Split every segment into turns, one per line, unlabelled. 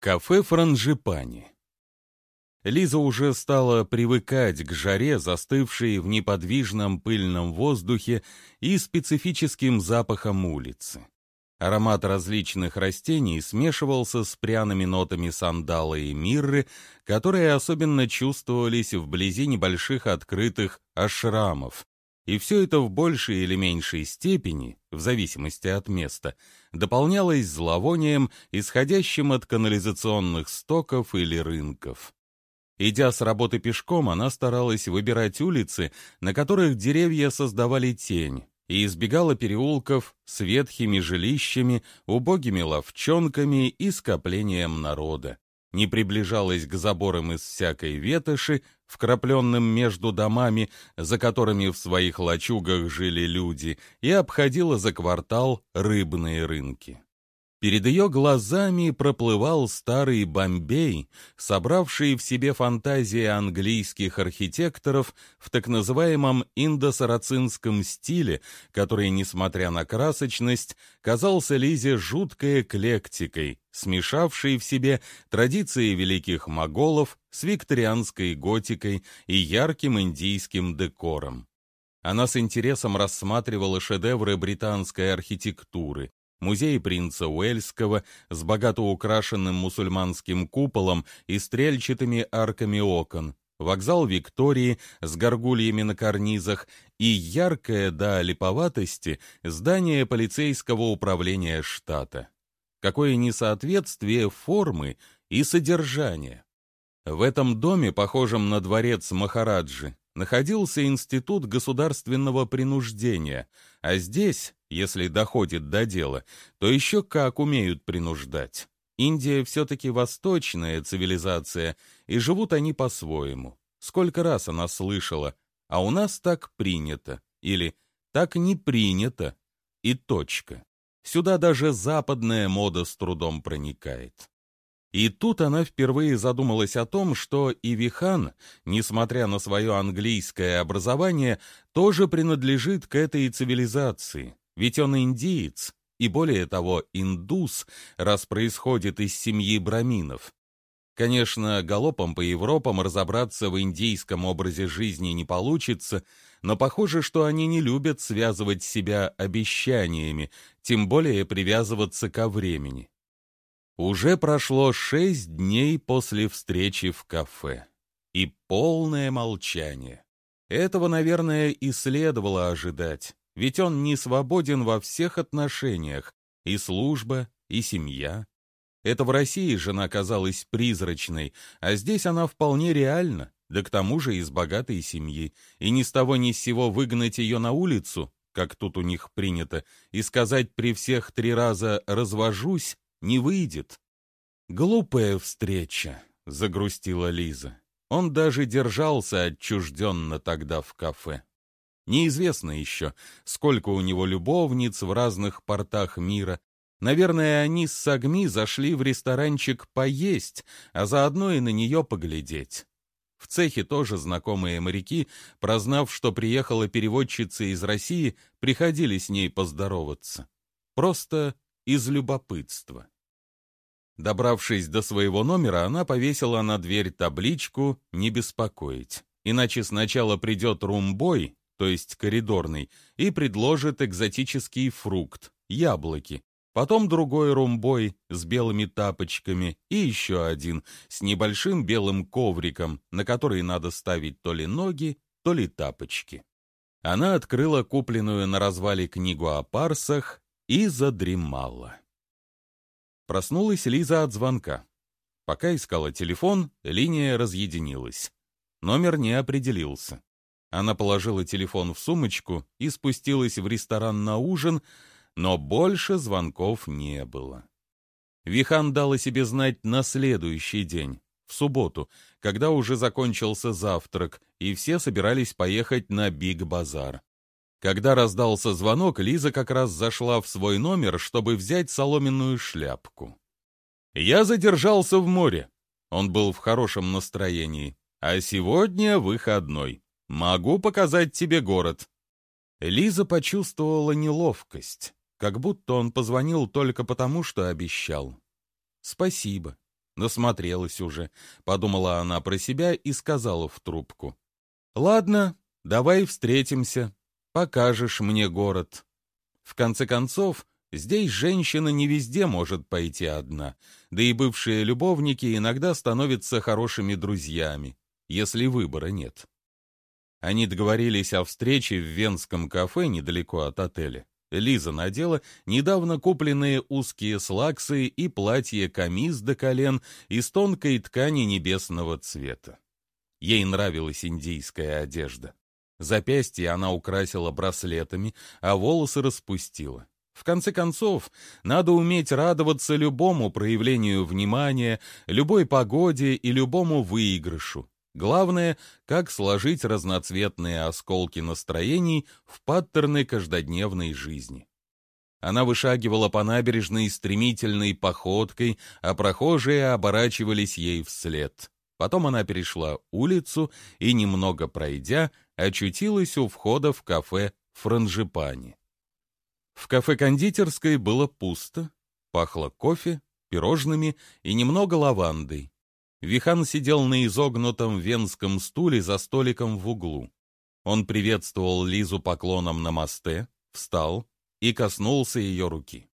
Кафе Франжипани. Лиза уже стала привыкать к жаре, застывшей в неподвижном пыльном воздухе и специфическим запахам улицы. Аромат различных растений смешивался с пряными нотами сандала и мирры, которые особенно чувствовались вблизи небольших открытых ашрамов, и все это в большей или меньшей степени, в зависимости от места, дополнялось зловонием, исходящим от канализационных стоков или рынков. Идя с работы пешком, она старалась выбирать улицы, на которых деревья создавали тень, и избегала переулков с ветхими жилищами, убогими ловчонками и скоплением народа не приближалась к заборам из всякой ветоши, вкрапленным между домами, за которыми в своих лачугах жили люди, и обходила за квартал рыбные рынки. Перед ее глазами проплывал старый Бомбей, собравший в себе фантазии английских архитекторов в так называемом индосарацинском стиле, который, несмотря на красочность, казался Лизе жуткой эклектикой, смешавшей в себе традиции великих моголов с викторианской готикой и ярким индийским декором. Она с интересом рассматривала шедевры британской архитектуры, музей принца Уэльского с богато украшенным мусульманским куполом и стрельчатыми арками окон, вокзал Виктории с горгульями на карнизах и яркое до липоватости здание полицейского управления штата. Какое несоответствие формы и содержания. В этом доме, похожем на дворец Махараджи, находился институт государственного принуждения, а здесь, если доходит до дела, то еще как умеют принуждать. Индия все-таки восточная цивилизация, и живут они по-своему. Сколько раз она слышала, а у нас так принято, или так не принято, и точка. Сюда даже западная мода с трудом проникает. И тут она впервые задумалась о том, что Ивихан, несмотря на свое английское образование, тоже принадлежит к этой цивилизации, ведь он индиец, и более того, индус, раз происходит из семьи браминов. Конечно, галопом по Европам разобраться в индийском образе жизни не получится, но похоже, что они не любят связывать себя обещаниями, тем более привязываться ко времени. Уже прошло шесть дней после встречи в кафе. И полное молчание. Этого, наверное, и следовало ожидать, ведь он не свободен во всех отношениях, и служба, и семья. Это в России жена казалась призрачной, а здесь она вполне реальна, да к тому же из богатой семьи, и ни с того ни с сего выгнать ее на улицу, как тут у них принято, и сказать при всех три раза «развожусь» не выйдет. «Глупая встреча», — загрустила Лиза. Он даже держался отчужденно тогда в кафе. Неизвестно еще, сколько у него любовниц в разных портах мира. Наверное, они с Сагми зашли в ресторанчик поесть, а заодно и на нее поглядеть. В цехе тоже знакомые моряки, прознав, что приехала переводчица из России, приходили с ней поздороваться. Просто из любопытства. Добравшись до своего номера, она повесила на дверь табличку «Не беспокоить», иначе сначала придет румбой, то есть коридорный, и предложит экзотический фрукт — яблоки, потом другой румбой с белыми тапочками и еще один с небольшим белым ковриком, на который надо ставить то ли ноги, то ли тапочки. Она открыла купленную на развале книгу о парсах и задремала. Проснулась Лиза от звонка. Пока искала телефон, линия разъединилась. Номер не определился. Она положила телефон в сумочку и спустилась в ресторан на ужин, но больше звонков не было. Вихан дала себе знать на следующий день, в субботу, когда уже закончился завтрак, и все собирались поехать на Биг-базар. Когда раздался звонок, Лиза как раз зашла в свой номер, чтобы взять соломенную шляпку. «Я задержался в море». Он был в хорошем настроении. «А сегодня выходной. Могу показать тебе город». Лиза почувствовала неловкость, как будто он позвонил только потому, что обещал. «Спасибо. Насмотрелась уже, подумала она про себя и сказала в трубку. Ладно, давай встретимся, покажешь мне город. В конце концов, здесь женщина не везде может пойти одна, да и бывшие любовники иногда становятся хорошими друзьями, если выбора нет. Они договорились о встрече в венском кафе недалеко от отеля. Лиза надела недавно купленные узкие слаксы и платье-камис до колен из тонкой ткани небесного цвета. Ей нравилась индийская одежда. Запястье она украсила браслетами, а волосы распустила. В конце концов, надо уметь радоваться любому проявлению внимания, любой погоде и любому выигрышу. Главное, как сложить разноцветные осколки настроений в паттерны каждодневной жизни. Она вышагивала по набережной стремительной походкой, а прохожие оборачивались ей вслед. Потом она перешла улицу и, немного пройдя, очутилась у входа в кафе «Франжипани». В кафе-кондитерской было пусто, пахло кофе, пирожными и немного лавандой. Вихан сидел на изогнутом венском стуле за столиком в углу. Он приветствовал Лизу поклоном на мосте, встал и коснулся ее руки.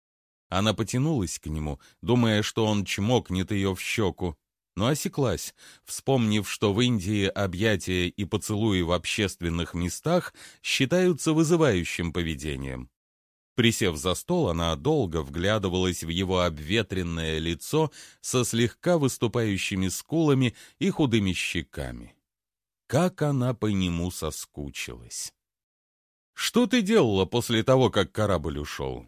Она потянулась к нему, думая, что он чмокнет ее в щеку, но осеклась, вспомнив, что в Индии объятия и поцелуи в общественных местах считаются вызывающим поведением. Присев за стол, она долго вглядывалась в его обветренное лицо со слегка выступающими скулами и худыми щеками. Как она по нему соскучилась. «Что ты делала после того, как корабль ушел?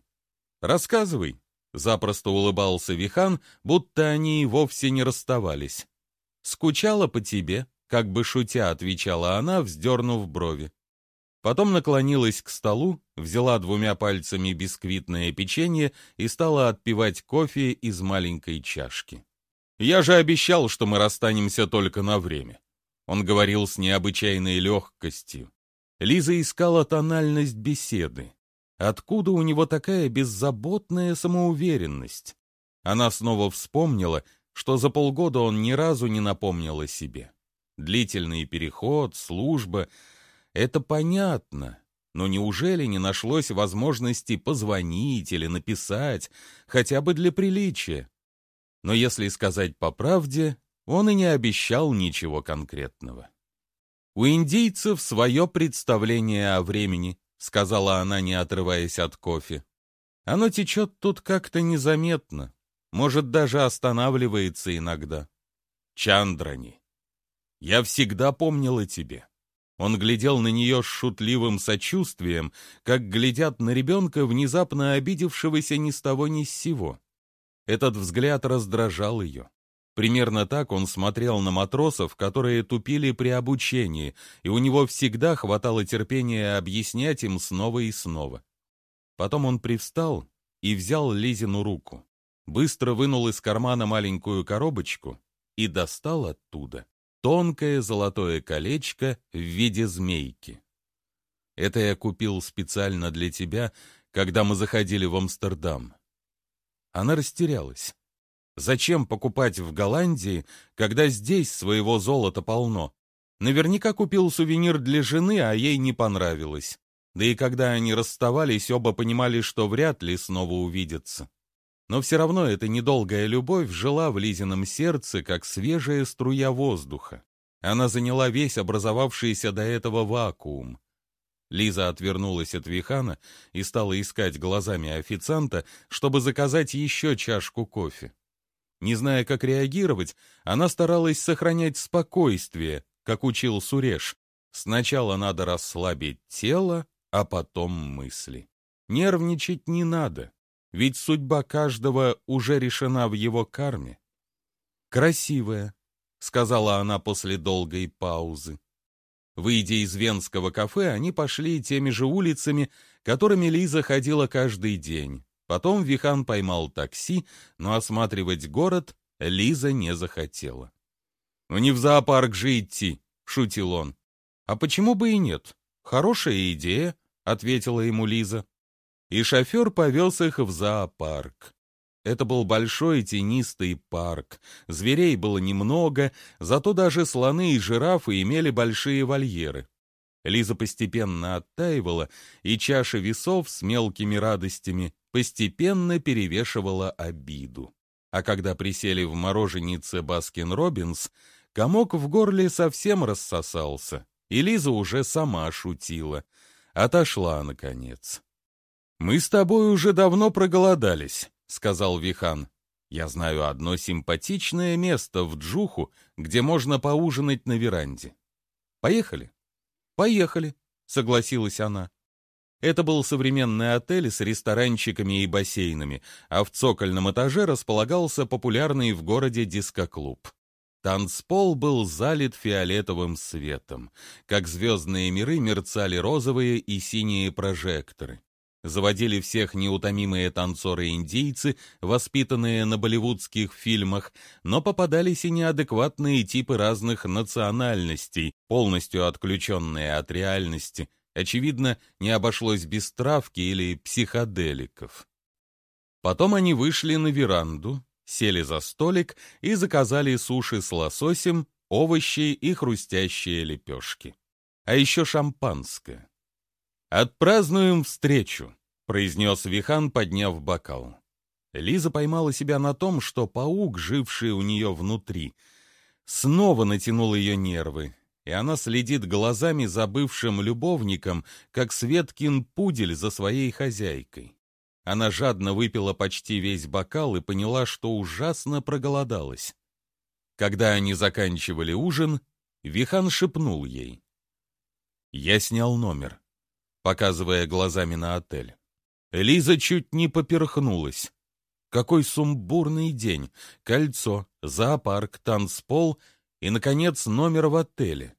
Рассказывай», — запросто улыбался Вихан, будто они вовсе не расставались. «Скучала по тебе», — как бы шутя отвечала она, вздернув брови. Потом наклонилась к столу, взяла двумя пальцами бисквитное печенье и стала отпивать кофе из маленькой чашки. «Я же обещал, что мы расстанемся только на время». Он говорил с необычайной легкостью. Лиза искала тональность беседы. Откуда у него такая беззаботная самоуверенность? Она снова вспомнила, что за полгода он ни разу не напомнил о себе. Длительный переход, служба — это понятно, но неужели не нашлось возможности позвонить или написать, хотя бы для приличия? Но если сказать по правде, он и не обещал ничего конкретного. «У индейцев свое представление о времени», — сказала она, не отрываясь от кофе. «Оно течет тут как-то незаметно, может, даже останавливается иногда. Чандрани, я всегда помнила тебе. Он глядел на нее с шутливым сочувствием, как глядят на ребенка, внезапно обидевшегося ни с того ни с сего. Этот взгляд раздражал ее. Примерно так он смотрел на матросов, которые тупили при обучении, и у него всегда хватало терпения объяснять им снова и снова. Потом он привстал и взял Лизину руку, быстро вынул из кармана маленькую коробочку и достал оттуда тонкое золотое колечко в виде змейки. Это я купил специально для тебя, когда мы заходили в Амстердам. Она растерялась. Зачем покупать в Голландии, когда здесь своего золота полно? Наверняка купил сувенир для жены, а ей не понравилось. Да и когда они расставались, оба понимали, что вряд ли снова увидятся. Но все равно эта недолгая любовь жила в Лизином сердце, как свежая струя воздуха. Она заняла весь образовавшийся до этого вакуум. Лиза отвернулась от Вихана и стала искать глазами официанта, чтобы заказать еще чашку кофе. Не зная, как реагировать, она старалась сохранять спокойствие, как учил Суреш. Сначала надо расслабить тело, а потом мысли. Нервничать не надо ведь судьба каждого уже решена в его карме. «Красивая», — сказала она после долгой паузы. Выйдя из венского кафе, они пошли теми же улицами, которыми Лиза ходила каждый день. Потом Вихан поймал такси, но осматривать город Лиза не захотела. «Ну не в зоопарк же идти», — шутил он. «А почему бы и нет? Хорошая идея», — ответила ему Лиза и шофер повез их в зоопарк. Это был большой тенистый парк. Зверей было немного, зато даже слоны и жирафы имели большие вольеры. Лиза постепенно оттаивала, и чаша весов с мелкими радостями постепенно перевешивала обиду. А когда присели в мороженице Baskin-Robbins, комок в горле совсем рассосался, и Лиза уже сама шутила. Отошла, наконец. «Мы с тобой уже давно проголодались», — сказал Вихан. «Я знаю одно симпатичное место в Джуху, где можно поужинать на веранде. Поехали?» «Поехали», — согласилась она. Это был современный отель с ресторанчиками и бассейнами, а в цокольном этаже располагался популярный в городе дискоклуб. Танцпол был залит фиолетовым светом. Как звездные миры мерцали розовые и синие прожекторы. Заводили всех неутомимые танцоры-индейцы, воспитанные на болливудских фильмах, но попадались и неадекватные типы разных национальностей, полностью отключенные от реальности. Очевидно, не обошлось без травки или психоделиков. Потом они вышли на веранду, сели за столик и заказали суши с лососем, овощи и хрустящие лепешки. А еще шампанское. «Отпразднуем встречу», — произнес Вихан, подняв бокал. Лиза поймала себя на том, что паук, живший у нее внутри, снова натянул ее нервы, и она следит глазами за бывшим любовником, как Светкин пудель за своей хозяйкой. Она жадно выпила почти весь бокал и поняла, что ужасно проголодалась. Когда они заканчивали ужин, Вихан шепнул ей. «Я снял номер показывая глазами на отель. Лиза чуть не поперхнулась. Какой сумбурный день! Кольцо, зоопарк, танцпол и, наконец, номер в отеле.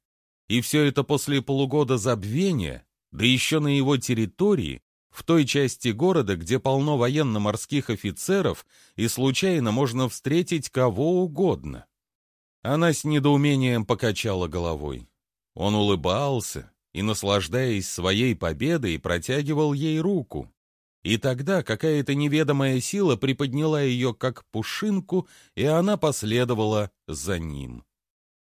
И все это после полугода забвения, да еще на его территории, в той части города, где полно военно-морских офицеров, и случайно можно встретить кого угодно. Она с недоумением покачала головой. Он улыбался, и, наслаждаясь своей победой, протягивал ей руку. И тогда какая-то неведомая сила приподняла ее как пушинку, и она последовала за ним.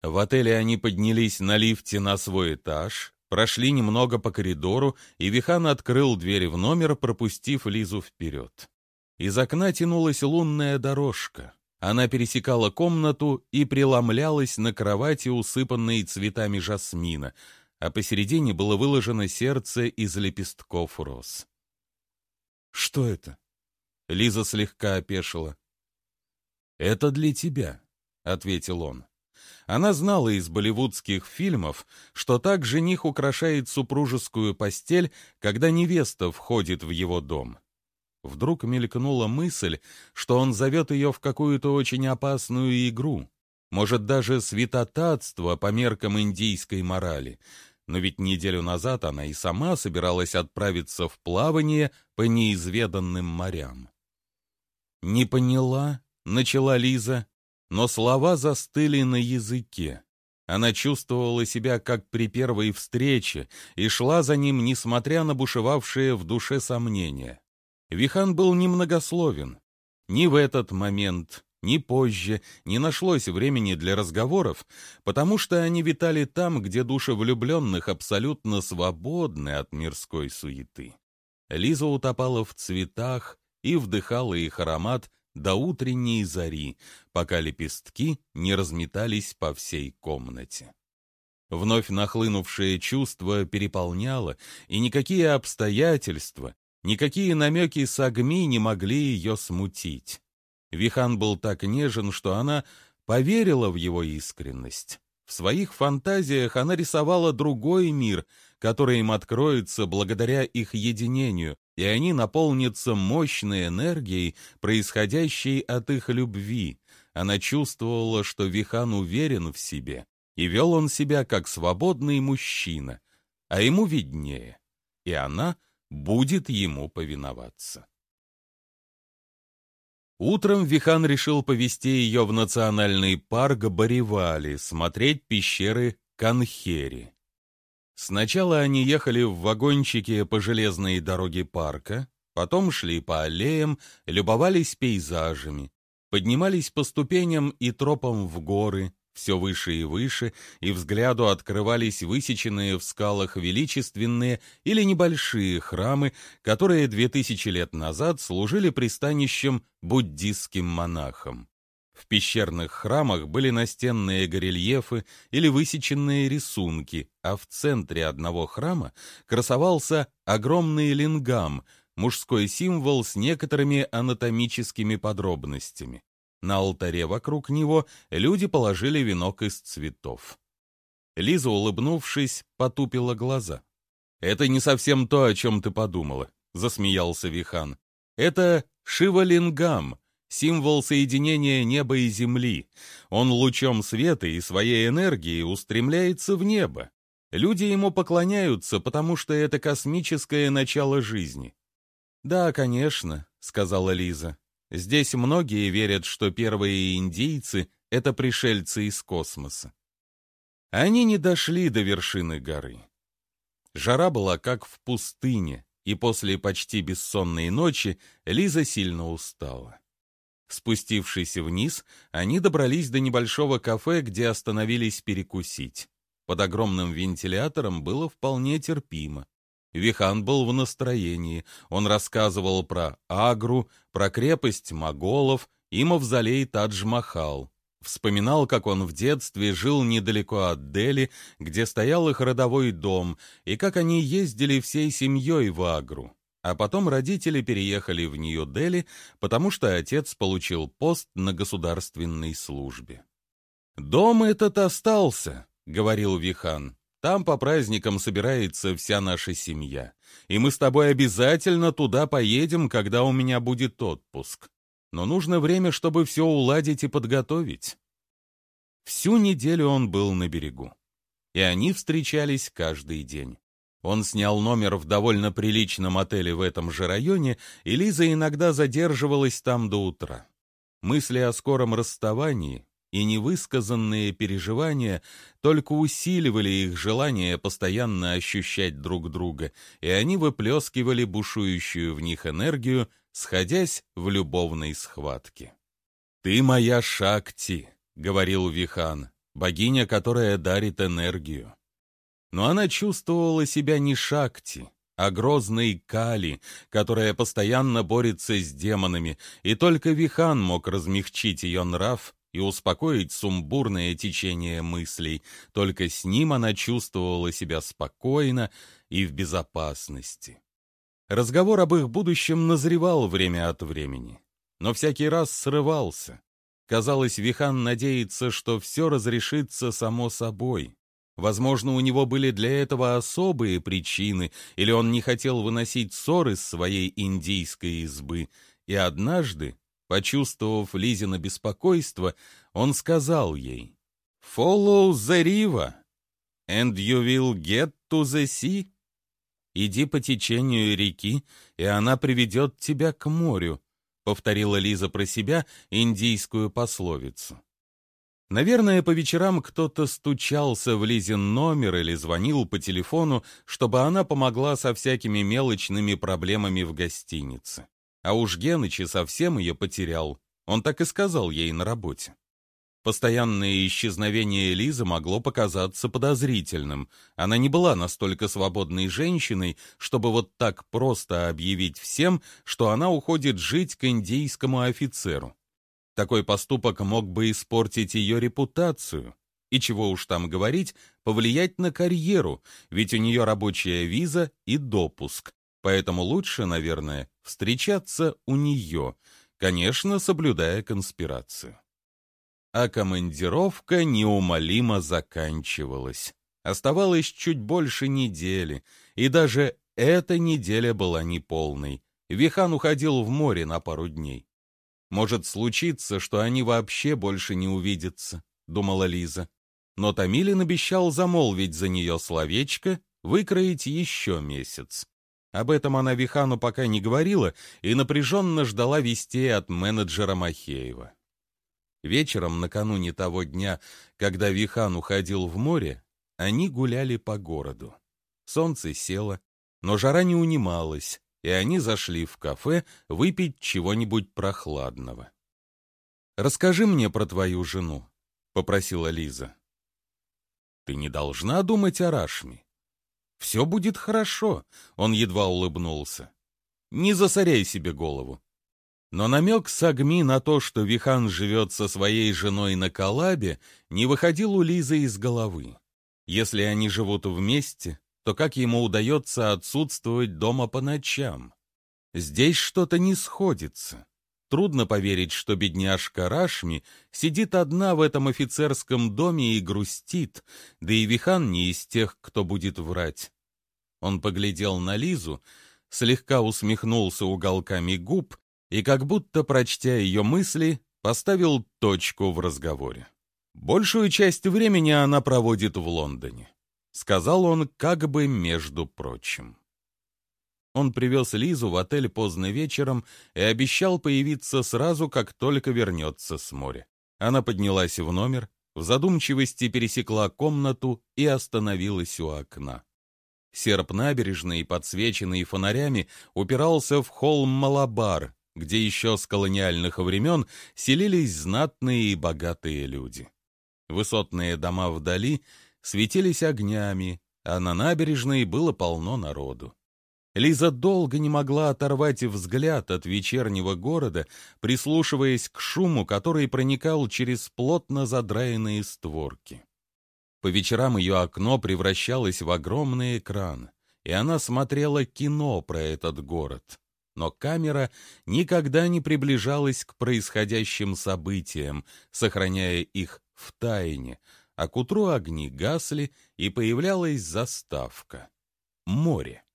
В отеле они поднялись на лифте на свой этаж, прошли немного по коридору, и Вихан открыл дверь в номер, пропустив Лизу вперед. Из окна тянулась лунная дорожка. Она пересекала комнату и преломлялась на кровати, усыпанной цветами жасмина, а посередине было выложено сердце из лепестков роз. «Что это?» Лиза слегка опешила. «Это для тебя», — ответил он. Она знала из болливудских фильмов, что так жених украшает супружескую постель, когда невеста входит в его дом. Вдруг мелькнула мысль, что он зовет ее в какую-то очень опасную игру, может, даже святотатство по меркам индийской морали, но ведь неделю назад она и сама собиралась отправиться в плавание по неизведанным морям. «Не поняла», — начала Лиза, но слова застыли на языке. Она чувствовала себя как при первой встрече и шла за ним, несмотря на бушевавшие в душе сомнения. Вихан был немногословен. Ни в этот момент, ни позже не нашлось времени для разговоров, потому что они витали там, где души влюбленных абсолютно свободны от мирской суеты. Лиза утопала в цветах и вдыхала их аромат до утренней зари, пока лепестки не разметались по всей комнате. Вновь нахлынувшее чувство переполняло, и никакие обстоятельства, никакие намеки сагми не могли ее смутить. Вихан был так нежен, что она поверила в его искренность. В своих фантазиях она рисовала другой мир, который им откроется благодаря их единению, и они наполнятся мощной энергией, происходящей от их любви. Она чувствовала, что Вихан уверен в себе, и вел он себя как свободный мужчина, а ему виднее, и она будет ему повиноваться. Утром Вихан решил повести ее в национальный парк Баривали, смотреть пещеры Канхери. Сначала они ехали в вагончике по железной дороге парка, Потом шли по аллеям, любовались пейзажами, поднимались по ступеням и тропам в горы, все выше и выше, и взгляду открывались высеченные в скалах величественные или небольшие храмы, которые две тысячи лет назад служили пристанищем буддистским монахам. В пещерных храмах были настенные горельефы или высеченные рисунки, а в центре одного храма красовался огромный лингам, мужской символ с некоторыми анатомическими подробностями. На алтаре вокруг него люди положили венок из цветов. Лиза, улыбнувшись, потупила глаза. «Это не совсем то, о чем ты подумала», — засмеялся Вихан. «Это Шивалингам, символ соединения неба и земли. Он лучом света и своей энергией устремляется в небо. Люди ему поклоняются, потому что это космическое начало жизни». «Да, конечно», — сказала Лиза. Здесь многие верят, что первые индейцы — это пришельцы из космоса. Они не дошли до вершины горы. Жара была как в пустыне, и после почти бессонной ночи Лиза сильно устала. Спустившись вниз, они добрались до небольшого кафе, где остановились перекусить. Под огромным вентилятором было вполне терпимо. Вихан был в настроении. Он рассказывал про Агру, про крепость моголов и мавзолей Тадж-Махал. Вспоминал, как он в детстве жил недалеко от Дели, где стоял их родовой дом, и как они ездили всей семьей в Агру. А потом родители переехали в Нью-Дели, потому что отец получил пост на государственной службе. «Дом этот остался», — говорил Вихан. Там по праздникам собирается вся наша семья. И мы с тобой обязательно туда поедем, когда у меня будет отпуск. Но нужно время, чтобы все уладить и подготовить. Всю неделю он был на берегу. И они встречались каждый день. Он снял номер в довольно приличном отеле в этом же районе, и Лиза иногда задерживалась там до утра. Мысли о скором расставании и невысказанные переживания только усиливали их желание постоянно ощущать друг друга, и они выплескивали бушующую в них энергию, сходясь в любовной схватке. «Ты моя Шакти», — говорил Вихан, богиня, которая дарит энергию. Но она чувствовала себя не Шакти, а грозной Кали, которая постоянно борется с демонами, и только Вихан мог размягчить ее нрав и успокоить сумбурное течение мыслей. Только с ним она чувствовала себя спокойно и в безопасности. Разговор об их будущем назревал время от времени, но всякий раз срывался. Казалось, Вихан надеется, что все разрешится само собой. Возможно, у него были для этого особые причины, или он не хотел выносить ссоры с своей индийской избы, и однажды Почувствовав Лизина беспокойство, он сказал ей, «Follow the river, and you will get to the sea». «Иди по течению реки, и она приведет тебя к морю», — повторила Лиза про себя индийскую пословицу. Наверное, по вечерам кто-то стучался в Лизин номер или звонил по телефону, чтобы она помогла со всякими мелочными проблемами в гостинице. А уж Геныч совсем ее потерял. Он так и сказал ей на работе. Постоянное исчезновение Лизы могло показаться подозрительным. Она не была настолько свободной женщиной, чтобы вот так просто объявить всем, что она уходит жить к индийскому офицеру. Такой поступок мог бы испортить ее репутацию. И чего уж там говорить, повлиять на карьеру, ведь у нее рабочая виза и допуск. Поэтому лучше, наверное, встречаться у нее, конечно, соблюдая конспирацию. А командировка неумолимо заканчивалась. Оставалось чуть больше недели, и даже эта неделя была неполной. Вихан уходил в море на пару дней. «Может случиться, что они вообще больше не увидятся», — думала Лиза. Но Томилин обещал замолвить за нее словечко, выкроить еще месяц. Об этом она Вихану пока не говорила и напряженно ждала вестей от менеджера Махеева. Вечером, накануне того дня, когда Вихан уходил в море, они гуляли по городу. Солнце село, но жара не унималась, и они зашли в кафе выпить чего-нибудь прохладного. «Расскажи мне про твою жену», — попросила Лиза. «Ты не должна думать о Рашме. Все будет хорошо», — он едва улыбнулся. «Не засоряй себе голову». Но намек Сагми на то, что Вихан живет со своей женой на Калабе, не выходил у Лизы из головы. Если они живут вместе, то как ему удается отсутствовать дома по ночам? Здесь что-то не сходится. Трудно поверить, что бедняжка Рашми сидит одна в этом офицерском доме и грустит, да и Вихан не из тех, кто будет врать. Он поглядел на Лизу, слегка усмехнулся уголками губ и, как будто прочтя ее мысли, поставил точку в разговоре. Большую часть времени она проводит в Лондоне, сказал он как бы между прочим. Он привез Лизу в отель поздно вечером и обещал появиться сразу, как только вернется с моря. Она поднялась в номер, в задумчивости пересекла комнату и остановилась у окна. Серп набережной, подсвеченный фонарями, упирался в холм Малабар, где еще с колониальных времен селились знатные и богатые люди. Высотные дома вдали светились огнями, а на набережной было полно народу. Лиза долго не могла оторвать взгляд от вечернего города, прислушиваясь к шуму, который проникал через плотно задраенные створки. По вечерам ее окно превращалось в огромный экран, и она смотрела кино про этот город но камера никогда не приближалась к происходящим событиям, сохраняя их в тайне, а к утру огни гасли, и появлялась заставка — море.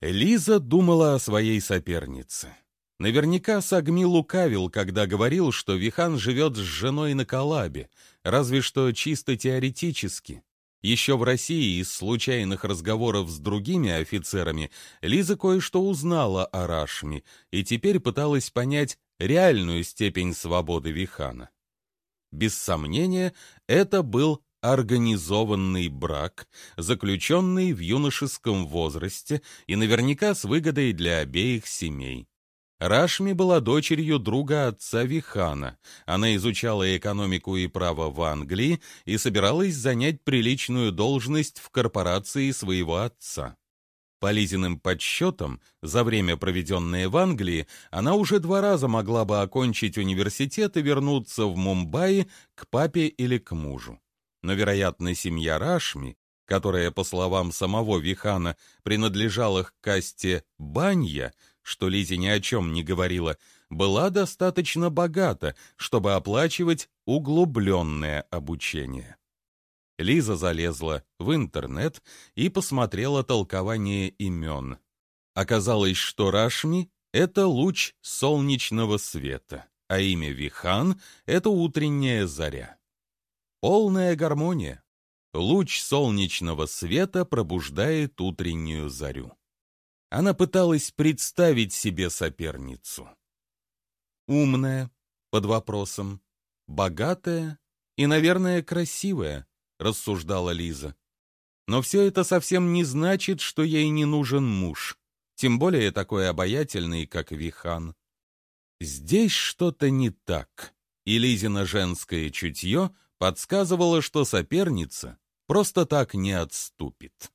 Лиза думала о своей сопернице. Наверняка Сагми лукавил, когда говорил, что Вихан живет с женой на Калабе, разве что чисто теоретически. Еще в России из случайных разговоров с другими офицерами Лиза кое-что узнала о Рашме и теперь пыталась понять реальную степень свободы Вихана. Без сомнения, это был организованный брак, заключенный в юношеском возрасте и наверняка с выгодой для обеих семей. Рашми была дочерью друга отца Вихана. Она изучала экономику и право в Англии и собиралась занять приличную должность в корпорации своего отца. По Лизиным подсчетам, за время, проведенное в Англии, она уже два раза могла бы окончить университет и вернуться в Мумбаи к папе или к мужу. Но, вероятно, семья Рашми, которая, по словам самого Вихана, принадлежала к касте Банья, что Лизе ни о чем не говорила, была достаточно богата, чтобы оплачивать углубленное обучение. Лиза залезла в интернет и посмотрела толкование имен. Оказалось, что Рашми — это луч солнечного света, а имя Вихан — это утренняя заря. Полная гармония. Луч солнечного света пробуждает утреннюю зарю. Она пыталась представить себе соперницу. Умная, под вопросом, богатая и, наверное, красивая, рассуждала Лиза. Но все это совсем не значит, что ей не нужен муж, тем более такой обаятельный, как Вихан. Здесь что-то не так, и Лизина женское чутье подсказывало, что соперница просто так не отступит.